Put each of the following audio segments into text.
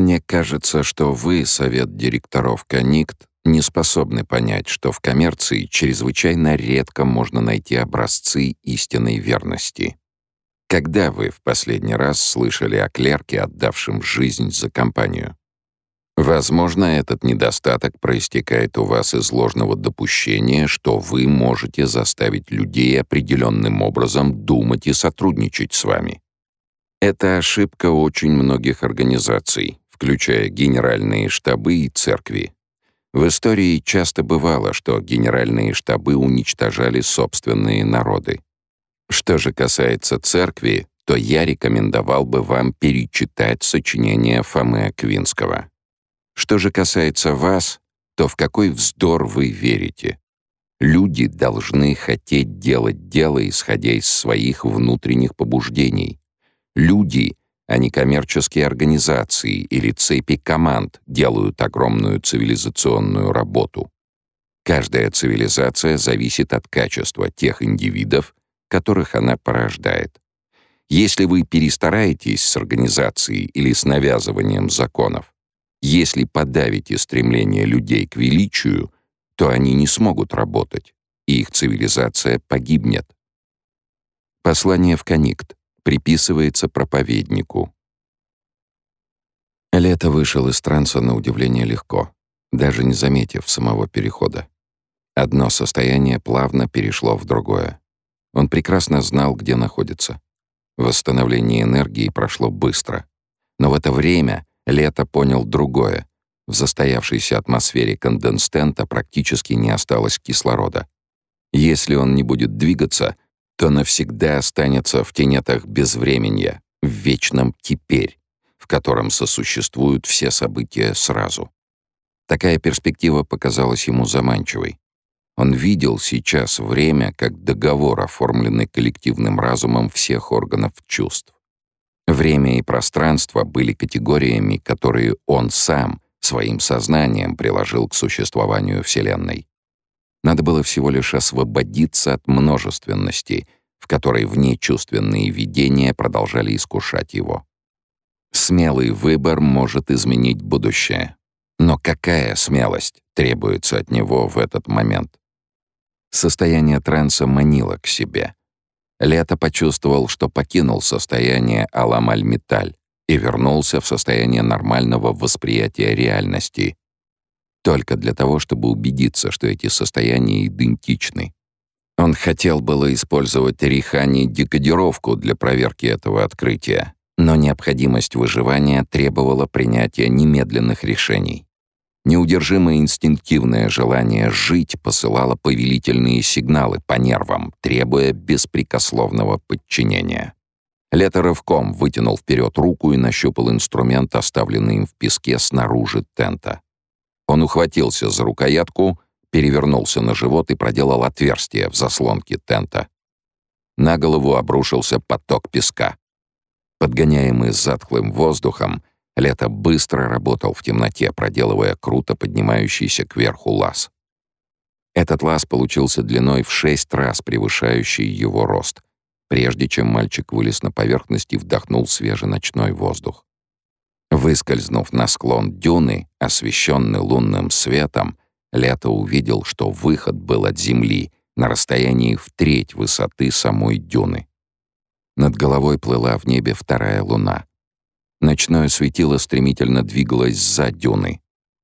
Мне кажется, что вы, совет директоров Коникт, не способны понять, что в коммерции чрезвычайно редко можно найти образцы истинной верности. Когда вы в последний раз слышали о клерке, отдавшем жизнь за компанию? Возможно, этот недостаток проистекает у вас из ложного допущения, что вы можете заставить людей определенным образом думать и сотрудничать с вами. Это ошибка очень многих организаций, включая генеральные штабы и церкви. В истории часто бывало, что генеральные штабы уничтожали собственные народы. Что же касается церкви, то я рекомендовал бы вам перечитать сочинение Фомы Аквинского. Что же касается вас, то в какой вздор вы верите? Люди должны хотеть делать дело, исходя из своих внутренних побуждений. Люди, а не коммерческие организации или цепи команд, делают огромную цивилизационную работу. Каждая цивилизация зависит от качества тех индивидов, которых она порождает. Если вы перестараетесь с организацией или с навязыванием законов, если подавите стремление людей к величию, то они не смогут работать, и их цивилизация погибнет. Послание в Коникт приписывается проповеднику. Лето вышел из транса на удивление легко, даже не заметив самого перехода. Одно состояние плавно перешло в другое. Он прекрасно знал, где находится. Восстановление энергии прошло быстро. Но в это время Лето понял другое. В застоявшейся атмосфере конденстента практически не осталось кислорода. Если он не будет двигаться, то навсегда останется в тенетах безвременья, в вечном «теперь», в котором сосуществуют все события сразу. Такая перспектива показалась ему заманчивой. Он видел сейчас время как договор, оформленный коллективным разумом всех органов чувств. Время и пространство были категориями, которые он сам своим сознанием приложил к существованию Вселенной. Надо было всего лишь освободиться от множественности, в которой внечувственные видения продолжали искушать его. Смелый выбор может изменить будущее. Но какая смелость требуется от него в этот момент? Состояние транса манило к себе — Лето почувствовал, что покинул состояние Аламаль-Металь и вернулся в состояние нормального восприятия реальности. Только для того, чтобы убедиться, что эти состояния идентичны. Он хотел было использовать Рихани-декодировку для проверки этого открытия, но необходимость выживания требовала принятия немедленных решений. Неудержимое инстинктивное желание жить посылало повелительные сигналы по нервам, требуя беспрекословного подчинения. Лето рывком вытянул вперед руку и нащупал инструмент, оставленный им в песке снаружи тента. Он ухватился за рукоятку, перевернулся на живот и проделал отверстие в заслонке тента. На голову обрушился поток песка. Подгоняемый затхлым воздухом, Лето быстро работал в темноте, проделывая круто поднимающийся кверху лаз. Этот лаз получился длиной в шесть раз превышающий его рост, прежде чем мальчик вылез на поверхность и вдохнул свежий ночной воздух. Выскользнув на склон дюны, освещенный лунным светом, Лето увидел, что выход был от земли на расстоянии в треть высоты самой дюны. Над головой плыла в небе вторая луна — Ночное светило стремительно двигалось за дюны,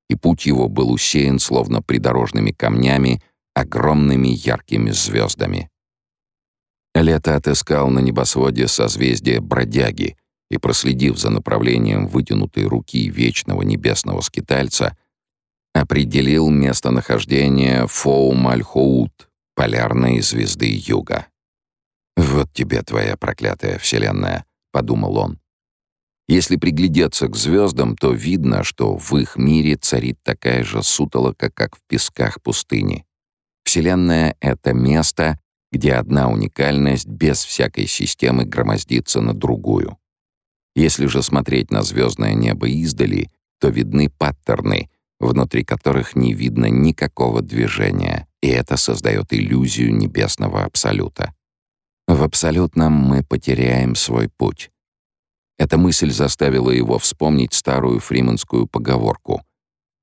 и путь его был усеян, словно придорожными камнями, огромными яркими звездами. Лето отыскал на небосводе созвездие Бродяги и, проследив за направлением вытянутой руки вечного небесного скитальца, определил местонахождение Фоу-Мальхоут, полярной звезды Юга. «Вот тебе твоя проклятая вселенная», — подумал он. Если приглядеться к звездам, то видно, что в их мире царит такая же сутолока, как в песках пустыни. Вселенная — это место, где одна уникальность без всякой системы громоздится на другую. Если же смотреть на звездное небо издали, то видны паттерны, внутри которых не видно никакого движения, и это создает иллюзию небесного абсолюта. В абсолютном мы потеряем свой путь. Эта мысль заставила его вспомнить старую фриманскую поговорку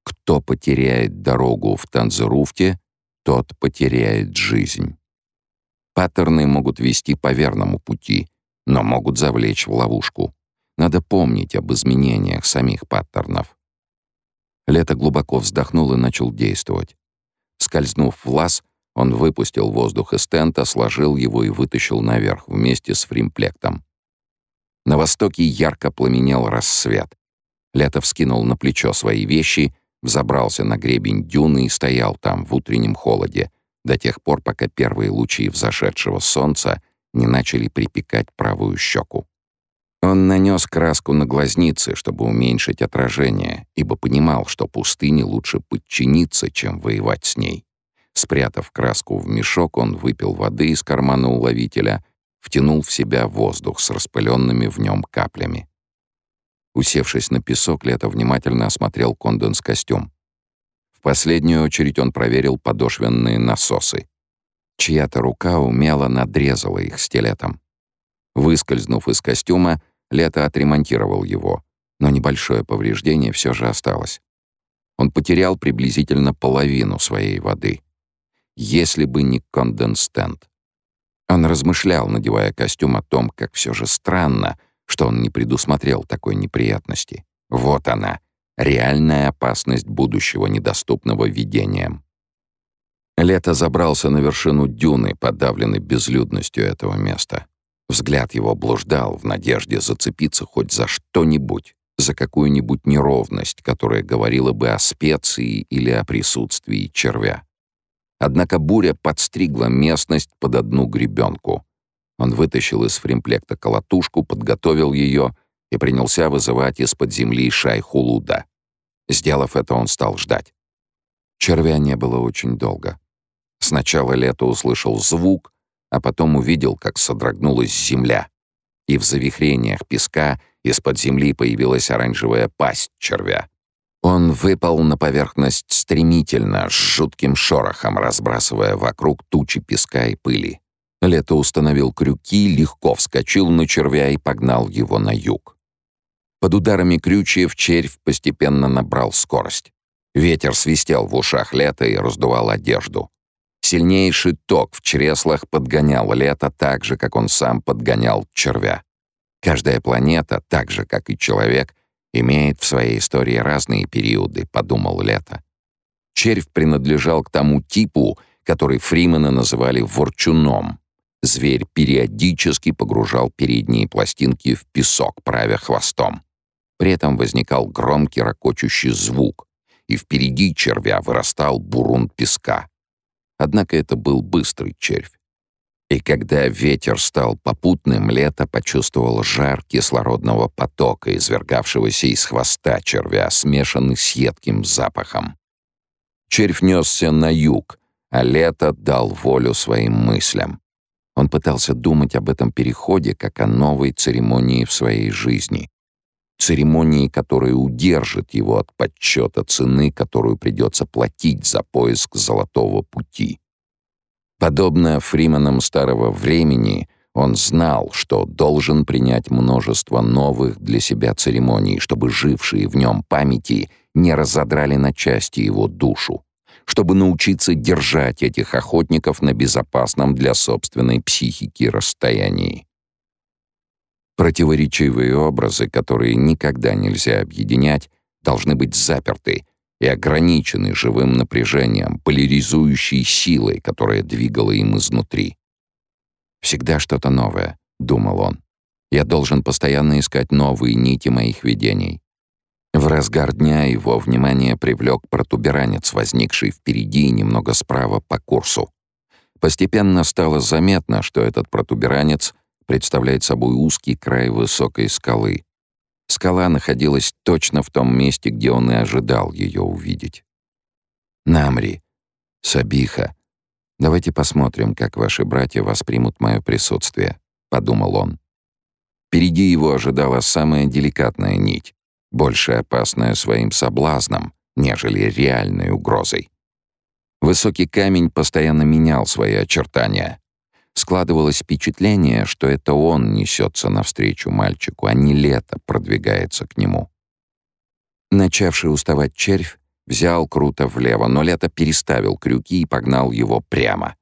«Кто потеряет дорогу в Танзеруфте, тот потеряет жизнь». Паттерны могут вести по верному пути, но могут завлечь в ловушку. Надо помнить об изменениях самих паттернов. Лето глубоко вздохнул и начал действовать. Скользнув в лаз, он выпустил воздух из тента, сложил его и вытащил наверх вместе с фримплектом. На востоке ярко пламенел рассвет. Лето вскинул на плечо свои вещи, взобрался на гребень дюны и стоял там в утреннем холоде, до тех пор, пока первые лучи взошедшего солнца не начали припекать правую щеку. Он нанес краску на глазницы, чтобы уменьшить отражение, ибо понимал, что пустыне лучше подчиниться, чем воевать с ней. Спрятав краску в мешок, он выпил воды из кармана уловителя, втянул в себя воздух с распыленными в нем каплями. Усевшись на песок, Лето внимательно осмотрел конденс-костюм. В последнюю очередь он проверил подошвенные насосы. Чья-то рука умело надрезала их стилетом. Выскользнув из костюма, Лето отремонтировал его, но небольшое повреждение все же осталось. Он потерял приблизительно половину своей воды. Если бы не конденстент. Он размышлял, надевая костюм, о том, как все же странно, что он не предусмотрел такой неприятности. Вот она, реальная опасность будущего, недоступного видением. Лето забрался на вершину дюны, подавленный безлюдностью этого места. Взгляд его блуждал в надежде зацепиться хоть за что-нибудь, за какую-нибудь неровность, которая говорила бы о специи или о присутствии червя. Однако буря подстригла местность под одну гребенку. Он вытащил из фримплекта колотушку, подготовил ее и принялся вызывать из-под земли шайхулуда. Сделав это, он стал ждать. Червя не было очень долго. Сначала лето услышал звук, а потом увидел, как содрогнулась земля. И в завихрениях песка из-под земли появилась оранжевая пасть червя. Он выпал на поверхность стремительно, с жутким шорохом, разбрасывая вокруг тучи песка и пыли. Лето установил крюки, легко вскочил на червя и погнал его на юг. Под ударами крючьев червь постепенно набрал скорость. Ветер свистел в ушах лета и раздувал одежду. Сильнейший ток в чреслах подгонял лето так же, как он сам подгонял червя. Каждая планета, так же, как и человек, имеет в своей истории разные периоды, подумал лето. Червь принадлежал к тому типу, который Фримена называли ворчуном. Зверь периодически погружал передние пластинки в песок, правя хвостом. При этом возникал громкий ракочущий звук, и впереди червя вырастал бурун песка. Однако это был быстрый червь. И когда ветер стал попутным, лето почувствовало жар кислородного потока, извергавшегося из хвоста червя, смешанный с едким запахом. Червь несся на юг, а лето дал волю своим мыслям. Он пытался думать об этом переходе как о новой церемонии в своей жизни. Церемонии, которая удержит его от подсчета цены, которую придется платить за поиск золотого пути. Подобно фриманам старого времени, он знал, что должен принять множество новых для себя церемоний, чтобы жившие в нем памяти не разодрали на части его душу, чтобы научиться держать этих охотников на безопасном для собственной психики расстоянии. Противоречивые образы, которые никогда нельзя объединять, должны быть заперты и ограничены живым напряжением, поляризующей силой, которая двигала им изнутри. «Всегда что-то новое», — думал он. «Я должен постоянно искать новые нити моих видений». В разгар дня его внимание привлек протуберанец, возникший впереди и немного справа по курсу. Постепенно стало заметно, что этот протуберанец — представляет собой узкий край высокой скалы. Скала находилась точно в том месте, где он и ожидал ее увидеть. «Намри, Сабиха, давайте посмотрим, как ваши братья воспримут мое присутствие», — подумал он. Впереди его ожидала самая деликатная нить, больше опасная своим соблазном, нежели реальной угрозой. Высокий камень постоянно менял свои очертания. Складывалось впечатление, что это он несется навстречу мальчику, а не лето продвигается к нему. Начавший уставать червь взял круто влево, но лето переставил крюки и погнал его прямо.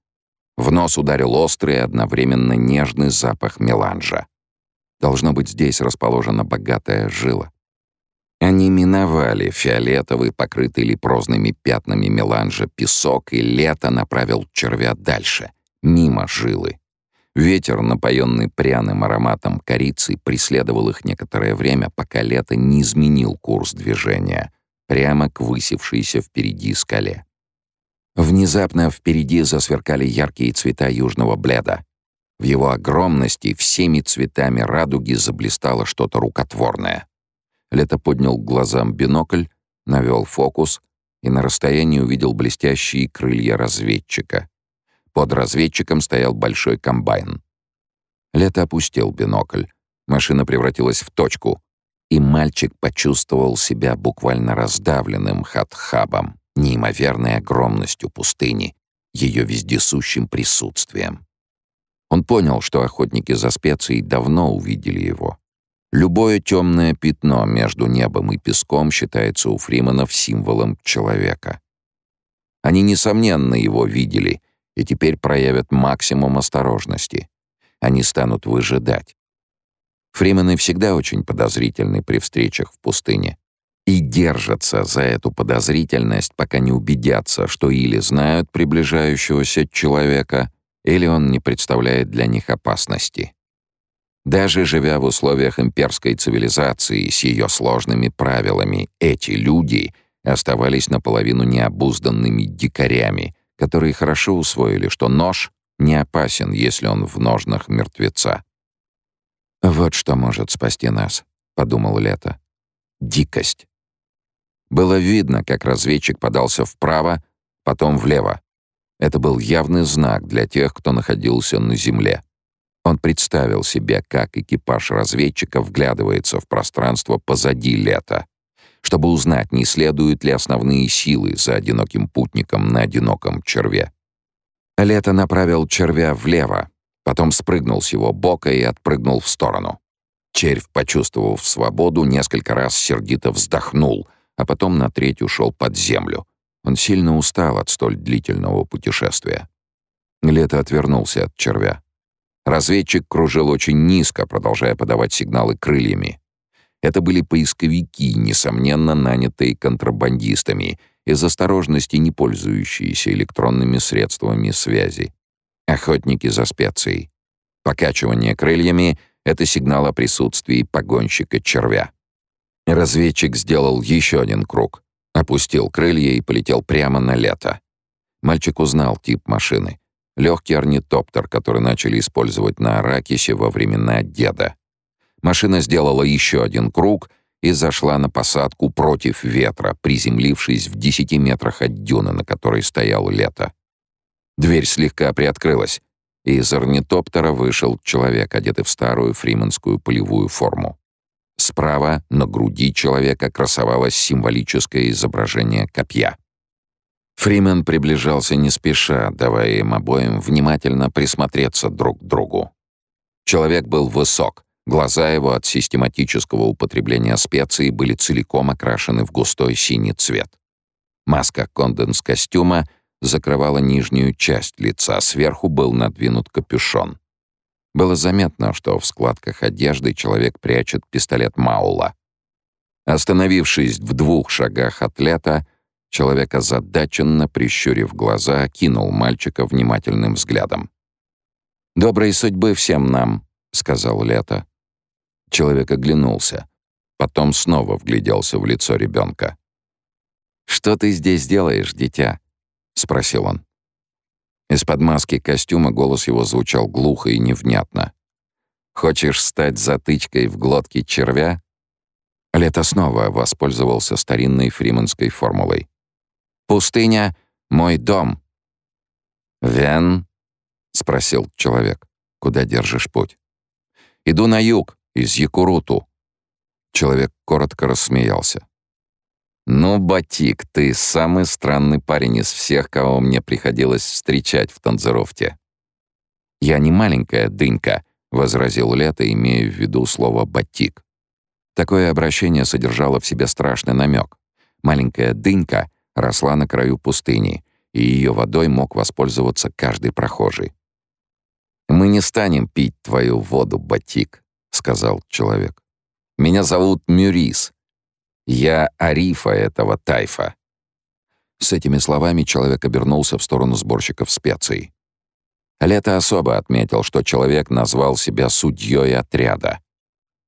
В нос ударил острый, одновременно нежный запах меланжа. Должно быть, здесь расположена богатая жила. Они миновали фиолетовый, покрытый лепрозными пятнами меланжа песок, и лето направил червя дальше, мимо жилы. Ветер, напоенный пряным ароматом корицы, преследовал их некоторое время, пока лето не изменил курс движения, прямо к высевшейся впереди скале. Внезапно впереди засверкали яркие цвета южного бледа. В его огромности всеми цветами радуги заблистало что-то рукотворное — Лето поднял глазам бинокль, навел фокус и на расстоянии увидел блестящие крылья разведчика. Под разведчиком стоял большой комбайн. Лето опустил бинокль. Машина превратилась в точку, и мальчик почувствовал себя буквально раздавленным хатхабом, неимоверной огромностью пустыни, ее вездесущим присутствием. Он понял, что охотники за специей давно увидели его. Любое темное пятно между небом и песком считается у Фриманов символом человека. Они, несомненно, его видели и теперь проявят максимум осторожности. Они станут выжидать. Фримены всегда очень подозрительны при встречах в пустыне и держатся за эту подозрительность, пока не убедятся, что или знают приближающегося человека, или он не представляет для них опасности. Даже живя в условиях имперской цивилизации с ее сложными правилами, эти люди оставались наполовину необузданными дикарями, которые хорошо усвоили, что нож не опасен, если он в ножнах мертвеца. «Вот что может спасти нас», — подумал Лето. «Дикость». Было видно, как разведчик подался вправо, потом влево. Это был явный знак для тех, кто находился на земле. Он представил себе, как экипаж разведчика вглядывается в пространство позади лета, чтобы узнать, не следуют ли основные силы за одиноким путником на одиноком черве. Лето направил червя влево, потом спрыгнул с его бока и отпрыгнул в сторону. Червь, почувствовав свободу, несколько раз сердито вздохнул, а потом на треть ушел под землю. Он сильно устал от столь длительного путешествия. Лето отвернулся от червя. Разведчик кружил очень низко, продолжая подавать сигналы крыльями. Это были поисковики, несомненно, нанятые контрабандистами, из осторожности не пользующиеся электронными средствами связи. Охотники за специей. Покачивание крыльями — это сигнал о присутствии погонщика-червя. Разведчик сделал еще один круг, опустил крылья и полетел прямо на лето. Мальчик узнал тип машины. Легкий орнитоптер, который начали использовать на Аракисе во времена деда. Машина сделала еще один круг и зашла на посадку против ветра, приземлившись в 10 метрах от дюны, на которой стоял лето. Дверь слегка приоткрылась, и из орнитоптера вышел человек, одетый в старую фриманскую полевую форму. Справа на груди человека красовалось символическое изображение копья. Фримен приближался не спеша, давая им обоим внимательно присмотреться друг к другу. Человек был высок, глаза его от систематического употребления специй были целиком окрашены в густой синий цвет. Маска конденс-костюма закрывала нижнюю часть лица, сверху был надвинут капюшон. Было заметно, что в складках одежды человек прячет пистолет Маула. Остановившись в двух шагах от лета, Человек озадаченно, прищурив глаза, кинул мальчика внимательным взглядом. «Доброй судьбы всем нам», — сказал Лето. Человек оглянулся, потом снова вгляделся в лицо ребенка. «Что ты здесь делаешь, дитя?» — спросил он. Из-под маски костюма голос его звучал глухо и невнятно. «Хочешь стать затычкой в глотке червя?» Лето снова воспользовался старинной фриманской формулой. Пустыня — мой дом». «Вен?» — спросил человек. «Куда держишь путь?» «Иду на юг, из Якуруту». Человек коротко рассмеялся. «Ну, Батик, ты самый странный парень из всех, кого мне приходилось встречать в Танзерофте». «Я не маленькая дынька», — возразил Лето, имея в виду слово «батик». Такое обращение содержало в себе страшный намек. Маленькая дынька росла на краю пустыни, и ее водой мог воспользоваться каждый прохожий. «Мы не станем пить твою воду, Батик», — сказал человек. «Меня зовут Мюрис. Я Арифа этого тайфа». С этими словами человек обернулся в сторону сборщиков специй. Лето особо отметил, что человек назвал себя судьей отряда.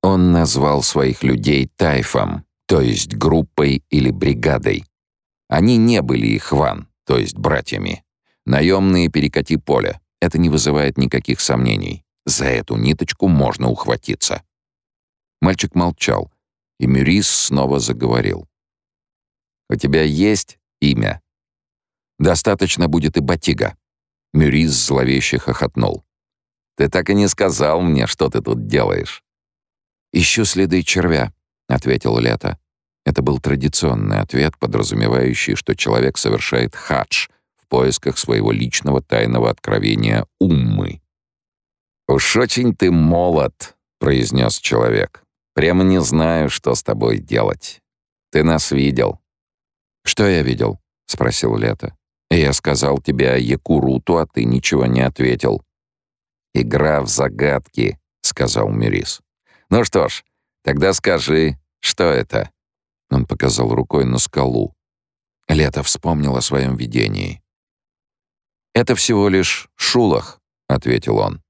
Он назвал своих людей тайфом, то есть группой или бригадой. Они не были их ван, то есть братьями. Наемные перекати поле. Это не вызывает никаких сомнений. За эту ниточку можно ухватиться. Мальчик молчал, и Мюрис снова заговорил. «У тебя есть имя?» «Достаточно будет и Батига». Мюрис зловеще хохотнул. «Ты так и не сказал мне, что ты тут делаешь». «Ищу следы червя», — ответил Лето. Это был традиционный ответ, подразумевающий, что человек совершает хадж в поисках своего личного тайного откровения уммы. «Уж очень ты молод», — произнес человек. «Прямо не знаю, что с тобой делать. Ты нас видел». «Что я видел?» — спросил Лето. «Я сказал тебе о Якуруту, а ты ничего не ответил». «Игра в загадки», — сказал Мирис. «Ну что ж, тогда скажи, что это?» Он показал рукой на скалу. Лето вспомнил о своем видении. «Это всего лишь шулах», — ответил он.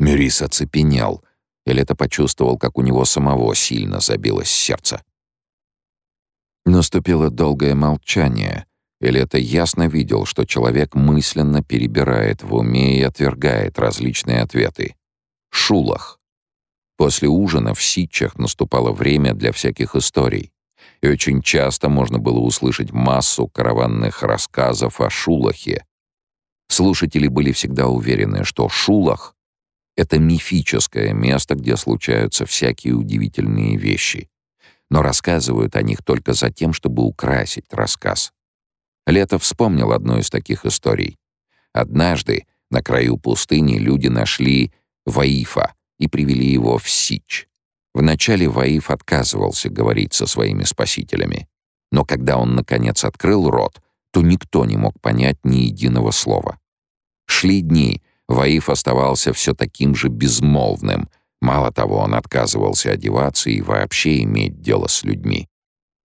Мюрис оцепенел, и Лето почувствовал, как у него самого сильно забилось сердце. Наступило долгое молчание, и Лето ясно видел, что человек мысленно перебирает в уме и отвергает различные ответы. Шулах. После ужина в Ситчах наступало время для всяких историй и очень часто можно было услышать массу караванных рассказов о Шулахе. Слушатели были всегда уверены, что Шулах — это мифическое место, где случаются всякие удивительные вещи. Но рассказывают о них только за тем, чтобы украсить рассказ. Лето вспомнил одну из таких историй. Однажды на краю пустыни люди нашли Ваифа и привели его в Сич. Вначале Ваиф отказывался говорить со своими спасителями. Но когда он, наконец, открыл рот, то никто не мог понять ни единого слова. Шли дни, Ваиф оставался все таким же безмолвным. Мало того, он отказывался одеваться и вообще иметь дело с людьми.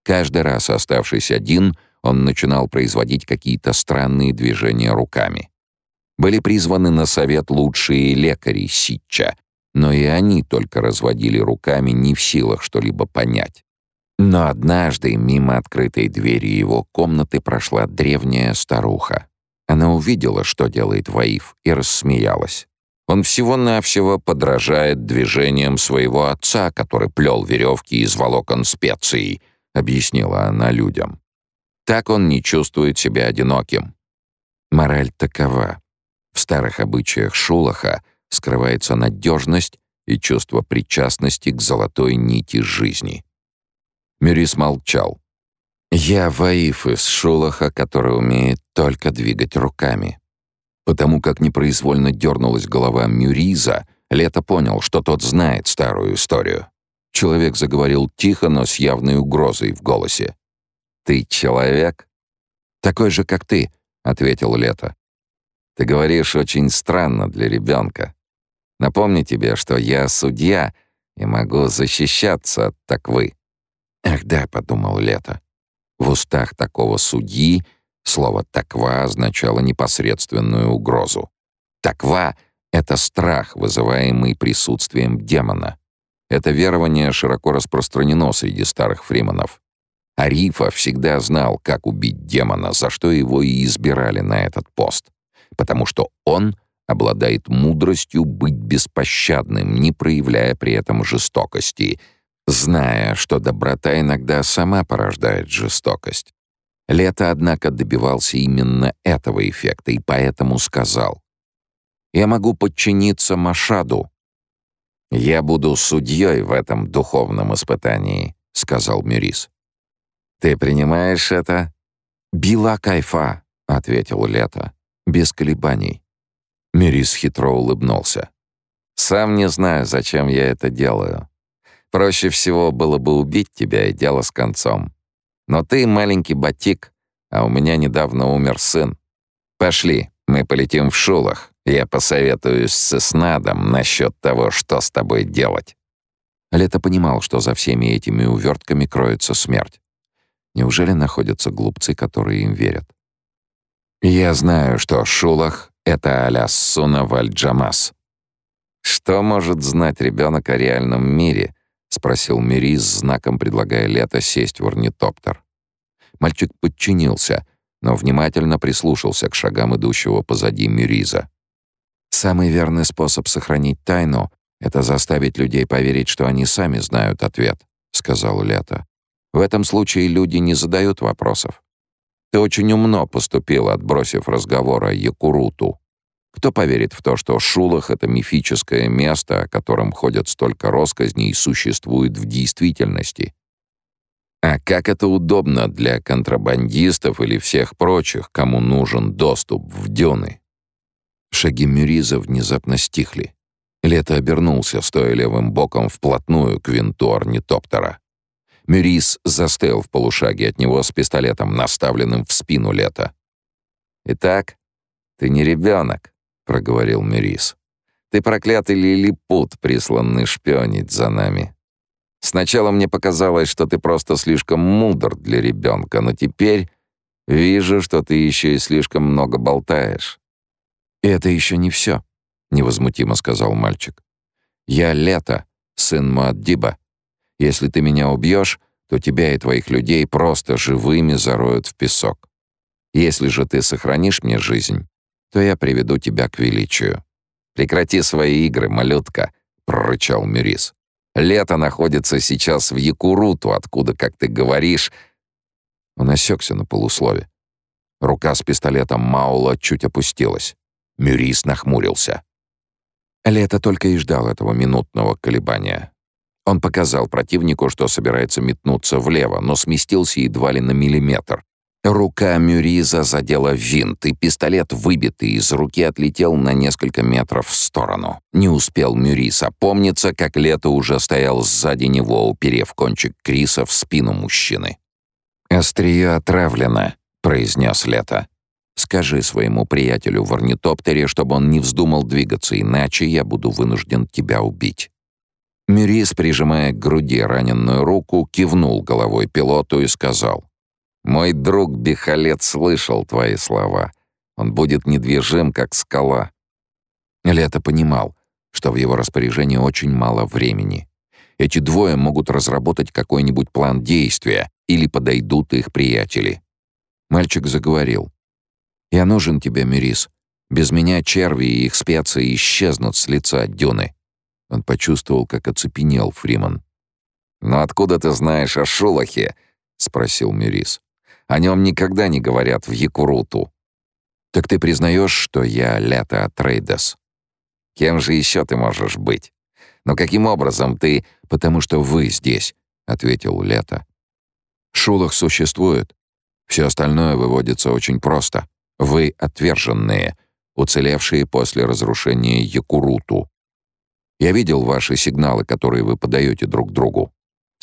Каждый раз, оставшись один, он начинал производить какие-то странные движения руками. Были призваны на совет лучшие лекари Ситча, но и они только разводили руками, не в силах что-либо понять. Но однажды мимо открытой двери его комнаты прошла древняя старуха. Она увидела, что делает Ваиф, и рассмеялась. Он всего-навсего подражает движениям своего отца, который плел веревки из волокон специй, объяснила она людям. Так он не чувствует себя одиноким. Мораль такова. В старых обычаях Шулаха — скрывается надежность и чувство причастности к золотой нити жизни. Мюрис молчал. «Я Ваиф из Шулаха, который умеет только двигать руками». Потому как непроизвольно дернулась голова Мюриза, Лето понял, что тот знает старую историю. Человек заговорил тихо, но с явной угрозой в голосе. «Ты человек?» «Такой же, как ты», — ответил Лето. «Ты говоришь очень странно для ребенка. Напомню тебе, что я судья и могу защищаться от таквы». «Ах да», — подумал Лето. В устах такого судьи слово «таква» означало непосредственную угрозу. «Таква» — это страх, вызываемый присутствием демона. Это верование широко распространено среди старых фриманов. Арифа всегда знал, как убить демона, за что его и избирали на этот пост. Потому что он — обладает мудростью быть беспощадным, не проявляя при этом жестокости, зная, что доброта иногда сама порождает жестокость. Лето, однако, добивался именно этого эффекта и поэтому сказал, «Я могу подчиниться Машаду». «Я буду судьей в этом духовном испытании», — сказал Мюрис. «Ты принимаешь это?» «Била кайфа», — ответил Лето, без колебаний. Мирис хитро улыбнулся. «Сам не знаю, зачем я это делаю. Проще всего было бы убить тебя и дело с концом. Но ты маленький батик, а у меня недавно умер сын. Пошли, мы полетим в Шулах. Я посоветуюсь с Снадом насчет того, что с тобой делать». Лето понимал, что за всеми этими увертками кроется смерть. Неужели находятся глупцы, которые им верят? «Я знаю, что Шулах — это аля Суна Вальджамас». «Что может знать ребенок о реальном мире?» — спросил Мирис, знаком предлагая Лето сесть в орнитоптер. Мальчик подчинился, но внимательно прислушался к шагам идущего позади Мириза. «Самый верный способ сохранить тайну — это заставить людей поверить, что они сами знают ответ», — сказал Лето. «В этом случае люди не задают вопросов. Ты очень умно поступил, отбросив разговор о Якуруту. Кто поверит в то, что Шулах — это мифическое место, о котором ходят столько росказней и существует в действительности? А как это удобно для контрабандистов или всех прочих, кому нужен доступ в дюны? Шаги Мюриза внезапно стихли. Лето обернулся, стоя левым боком вплотную к винту орнитоптера. Мюриз застыл в полушаге от него с пистолетом, наставленным в спину Лета. «Итак, ты не ребенок», — проговорил Мюриз. «Ты проклятый лилипут, присланный шпионить за нами. Сначала мне показалось, что ты просто слишком мудр для ребенка, но теперь вижу, что ты еще и слишком много болтаешь». «И это еще не все», — невозмутимо сказал мальчик. «Я Лето, сын Муаддиба. Если ты меня убьешь, то тебя и твоих людей просто живыми зароют в песок. Если же ты сохранишь мне жизнь, то я приведу тебя к величию. Прекрати свои игры, малютка, прорычал Мюрис. Лето находится сейчас в Якуруту, откуда, как ты говоришь, он осекся на полуслове. Рука с пистолетом Маула чуть опустилась. Мюрис нахмурился. Лето только и ждал этого минутного колебания. Он показал противнику, что собирается метнуться влево, но сместился едва ли на миллиметр. Рука Мюриза задела винт, и пистолет, выбитый из руки, отлетел на несколько метров в сторону. Не успел Мюриз опомниться, как Лето уже стоял сзади него, уперев кончик Криса в спину мужчины. «Острие отравлено», — произнес Лето. «Скажи своему приятелю в орнитоптере, чтобы он не вздумал двигаться, иначе я буду вынужден тебя убить». Мюрис, прижимая к груди раненую руку, кивнул головой пилоту и сказал, «Мой друг Бехалет слышал твои слова. Он будет недвижим, как скала». Лето понимал, что в его распоряжении очень мало времени. Эти двое могут разработать какой-нибудь план действия или подойдут их приятели. Мальчик заговорил. «Я нужен тебе, Мюрис. Без меня черви и их специи исчезнут с лица дюны. Он почувствовал, как оцепенел Фриман. «Но откуда ты знаешь о Шулахе?» — спросил Мирис. «О нем никогда не говорят в Якуруту». «Так ты признаешь, что я Лето Трейдес?» «Кем же еще ты можешь быть? Но каким образом ты...» «Потому что вы здесь», — ответил Лето. «Шулах существует. Все остальное выводится очень просто. Вы отверженные, уцелевшие после разрушения Якуруту. Я видел ваши сигналы, которые вы подаете друг другу.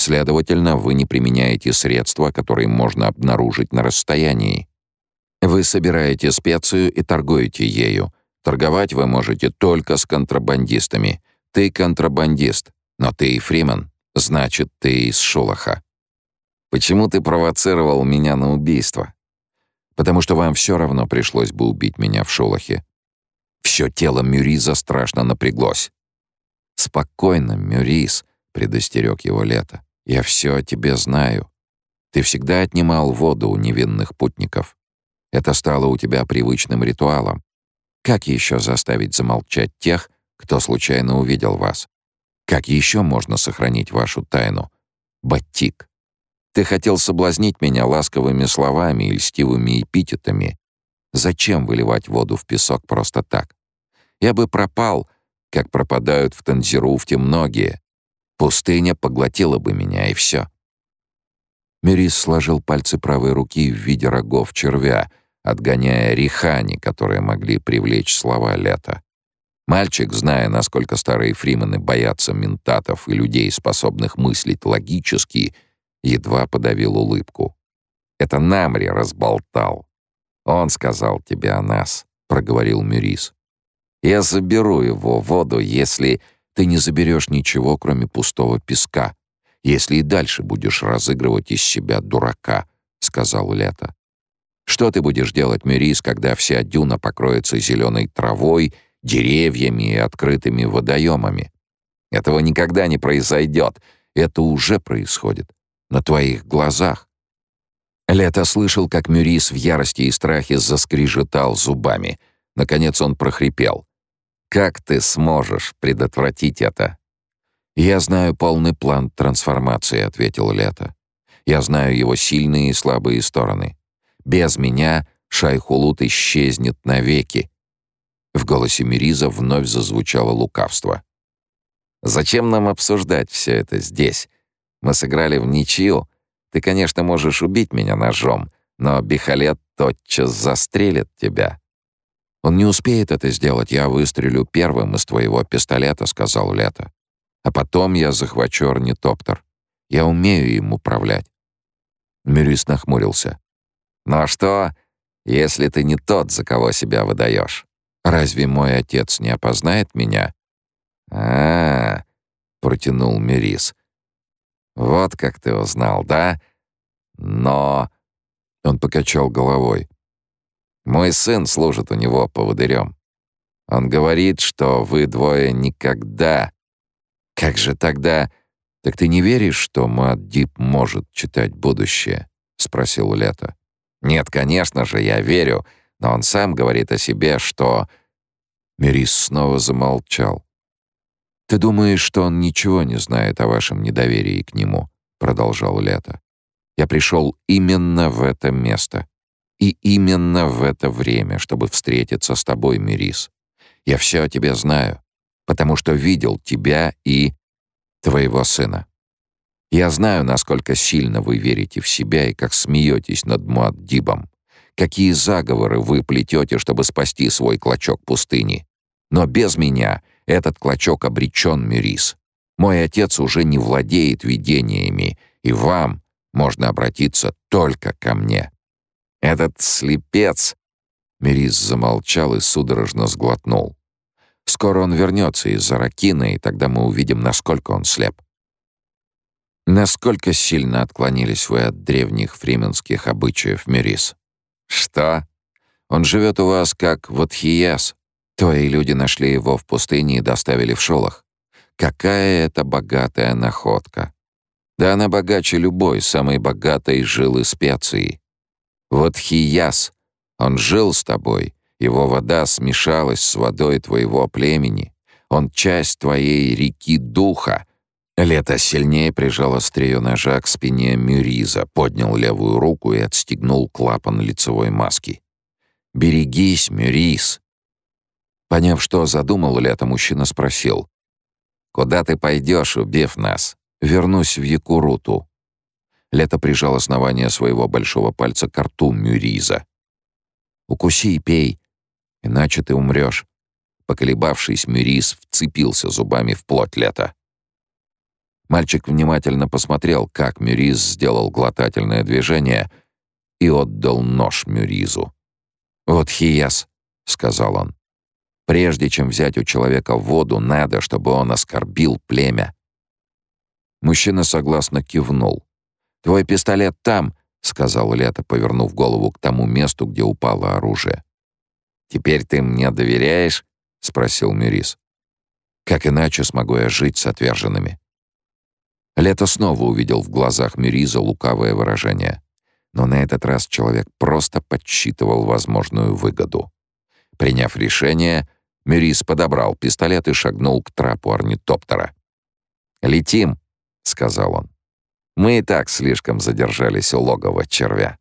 Следовательно, вы не применяете средства, которые можно обнаружить на расстоянии. Вы собираете специю и торгуете ею. Торговать вы можете только с контрабандистами. Ты контрабандист, но ты и Фриман, значит, ты из Шулаха. Почему ты провоцировал меня на убийство? Потому что вам все равно пришлось бы убить меня в Шулахе. Все тело Мюриза страшно напряглось. «Спокойно, Мюрис», — предостерег его Лето. «Я все о тебе знаю. Ты всегда отнимал воду у невинных путников. Это стало у тебя привычным ритуалом. Как еще заставить замолчать тех, кто случайно увидел вас? Как еще можно сохранить вашу тайну? Батик. Ты хотел соблазнить меня ласковыми словами и льстивыми эпитетами. Зачем выливать воду в песок просто так? Я бы пропал, как пропадают в Танзируфте многие. Пустыня поглотила бы меня, и все. Мирис сложил пальцы правой руки в виде рогов червя, отгоняя рихани, которые могли привлечь слова лета. Мальчик, зная, насколько старые фримены боятся ментатов и людей, способных мыслить логически, едва подавил улыбку. «Это Намри разболтал. Он сказал тебе о нас», — проговорил Мюрис. «Я заберу его воду, если ты не заберешь ничего, кроме пустого песка, если и дальше будешь разыгрывать из себя дурака», — сказал Лето. «Что ты будешь делать, Мюрис, когда вся дюна покроется зеленой травой, деревьями и открытыми водоемами? Этого никогда не произойдет. Это уже происходит. На твоих глазах. Лето слышал, как Мюрис в ярости и страхе заскрежетал зубами. Наконец он прохрипел. «Как ты сможешь предотвратить это?» «Я знаю полный план трансформации», — ответил Лето. «Я знаю его сильные и слабые стороны. Без меня Шайхулут исчезнет навеки». В голосе Мириза вновь зазвучало лукавство. «Зачем нам обсуждать все это здесь? Мы сыграли в ничью, ты, конечно, можешь убить меня ножом, но Бихалет тотчас застрелит тебя». «Он не успеет это сделать, я выстрелю первым из твоего пистолета», — сказал Лето. «А потом я захвачу орнитоптер. Я умею им управлять». Мюрис нахмурился. «Ну а что, если ты не тот, за кого себя выдаешь? Разве мой отец не опознает меня?» «А-а-а», протянул Мюрис. Вот как ты узнал, да? Но...» Он покачал головой. «Мой сын служит у него поводырем. Он говорит, что вы двое никогда... Как же тогда... Так ты не веришь, что Маддип может читать будущее?» — спросил Лето. «Нет, конечно же, я верю, но он сам говорит о себе, что...» Мерис снова замолчал. «Ты думаешь, что он ничего не знает о вашем недоверии к нему?» — продолжал Лето. «Я пришел именно в это место и именно в это время, чтобы встретиться с тобой, Мирис. Я все о тебе знаю, потому что видел тебя и твоего сына. Я знаю, насколько сильно вы верите в себя и как смеетесь над Муаддибом, какие заговоры вы плетете, чтобы спасти свой клочок пустыни. Но без меня этот клочок обречен, Мюрис. Мой отец уже не владеет видениями, и вам можно обратиться только ко мне. Этот слепец...» Мирис замолчал и судорожно сглотнул. «Скоро он вернется из-за ракины, и тогда мы увидим, насколько он слеп». «Насколько сильно отклонились вы от древних фрименских обычаев, Мирис?» «Что? Он живет у вас как Ватхияс, Твои люди нашли его в пустыне и доставили в Шолох. Какая это богатая находка. Да она богаче любой, самой богатой жилы специи. Вот Хияс, он жил с тобой, его вода смешалась с водой твоего племени. Он часть твоей реки духа. Лето сильнее прижал острие ножа к спине Мюриза, поднял левую руку и отстегнул клапан лицевой маски. «Берегись, Мюриз!» Поняв, что задумал Лето, мужчина спросил. «Куда ты пойдешь, убив нас?» «Вернусь в Якуруту». Лето прижал основание своего большого пальца к рту Мюриза. «Укуси и пей, иначе ты умрешь». Поколебавшись, Мюриз вцепился зубами в плоть Лета. Мальчик внимательно посмотрел, как Мюриз сделал глотательное движение и отдал нож Мюризу. «Вот хияс», — сказал он. Прежде чем взять у человека воду, надо, чтобы он оскорбил племя. Мужчина согласно кивнул. «Твой пистолет там», — сказал Лето, повернув голову к тому месту, где упало оружие. «Теперь ты мне доверяешь?» — спросил Мирис. «Как иначе смогу я жить с отверженными?» Лето снова увидел в глазах Мириза лукавое выражение. Но на этот раз человек просто подсчитывал возможную выгоду. Приняв решение, Мюрис подобрал пистолет и шагнул к трапу орнитоптера. «Летим», — сказал он. «Мы и так слишком задержались у логова червя».